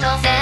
のせ